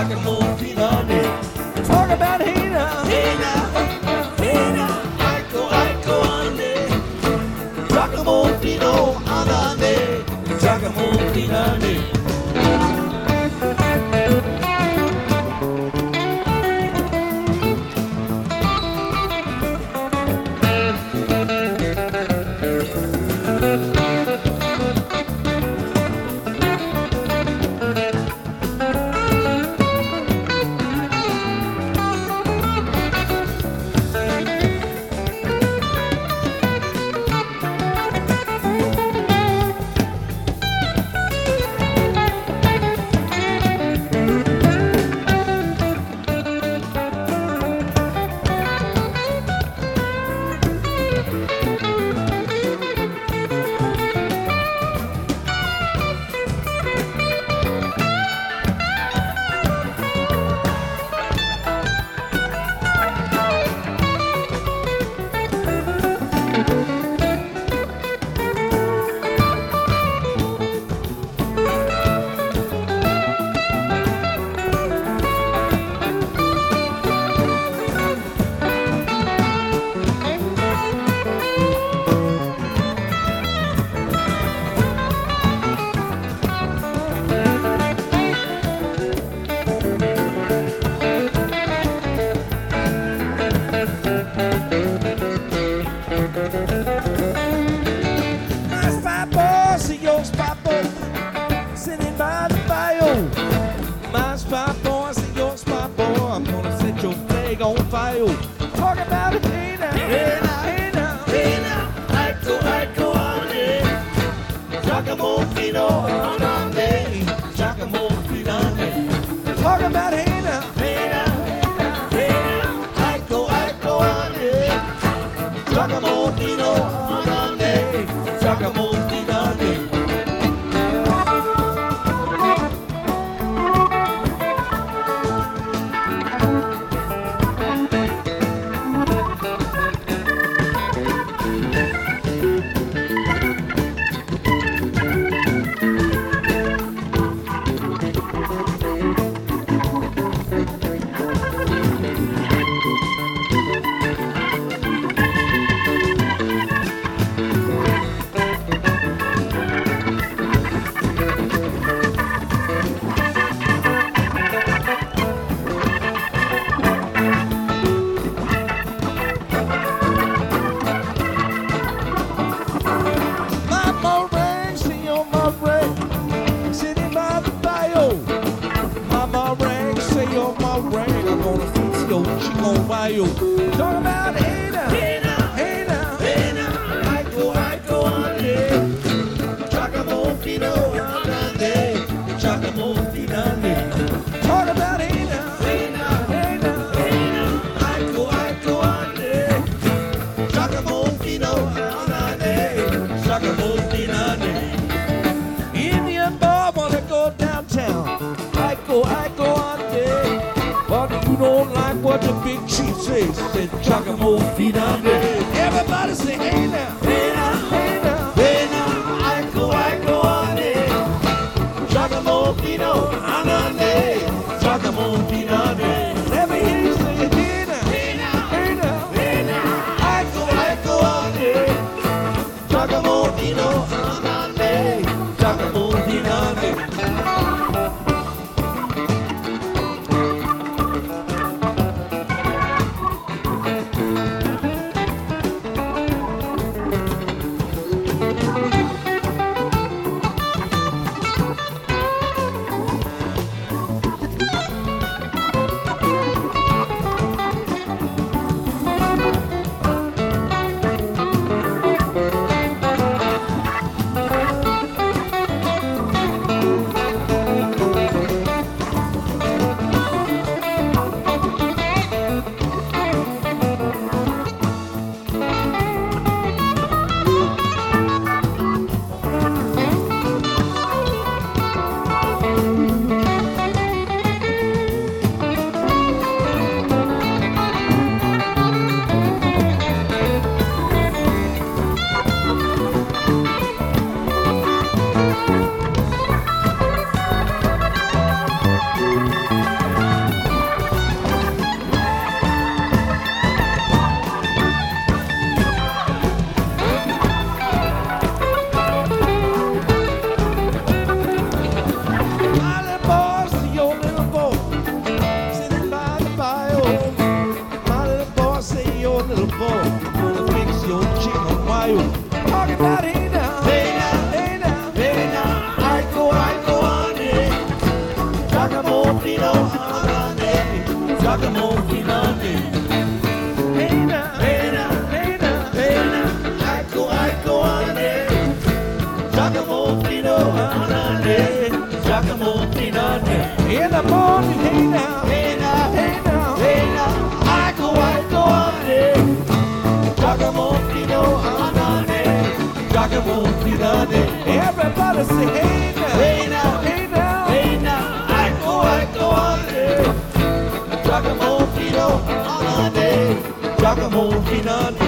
Giacomo Finale. Talk about Giacomo Fino, Giacomo Finale. Talk about it, hey now, hey now, hey now. Iko, Iko, ane, Giacomo Fino, anane, Giacomo chicken fire. Talk about hey Finale. Everybody say, hey now, hey now, hey now, hey now. I go, I go on there. Giacomo Fino, Anande, Giacomo Finale. Let me hear you say, hey now, hey now, hey now, hey now. I on Finale. Giacomo Pino In the morning, hey now, Hey now, hey now. hey now, I go, I go on it. Everybody say, hey now, Hey now, hey now. On.